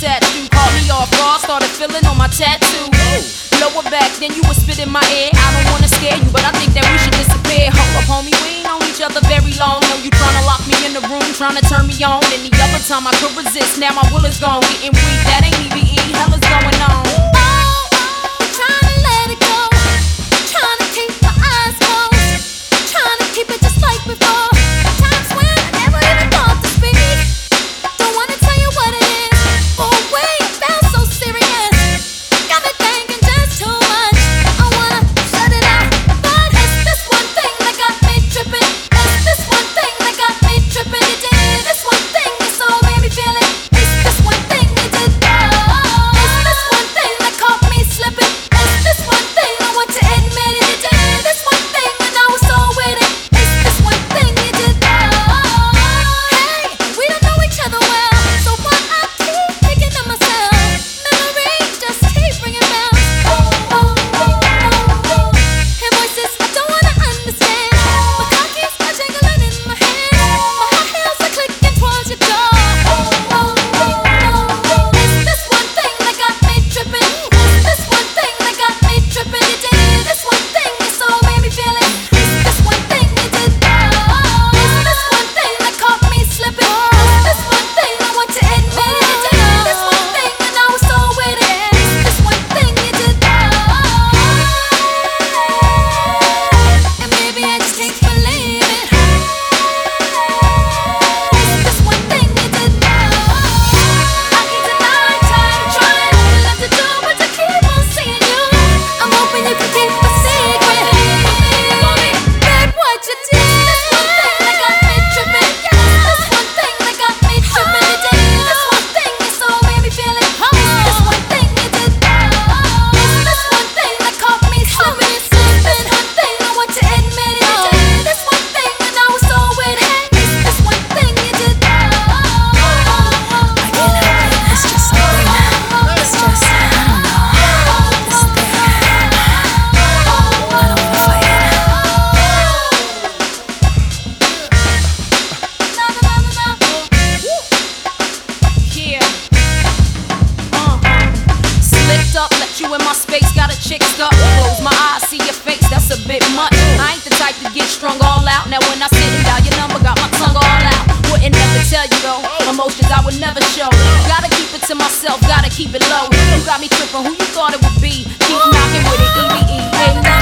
tattoo. Caught me off guard, started feeling on my tattoo. Lower back, then you were spit in my ear. I don't wanna scare you, but I think that we should disappear. Hold up, homie, we ain't on each other very long. No, you tryna lock me in the room, tryna turn me on. Any other time I could resist, now my will is gone. Getting weak, that ain't EVE, hell is going on. bit much. I ain't the type to get strung all out. Now when I sit and dial your number, got my tongue all out. Wouldn't ever tell you though, emotions I would never show. Gotta keep it to myself, gotta keep it low. You got me tripping, who you thought it would be? Keep knocking with it, E-D-E. Hey,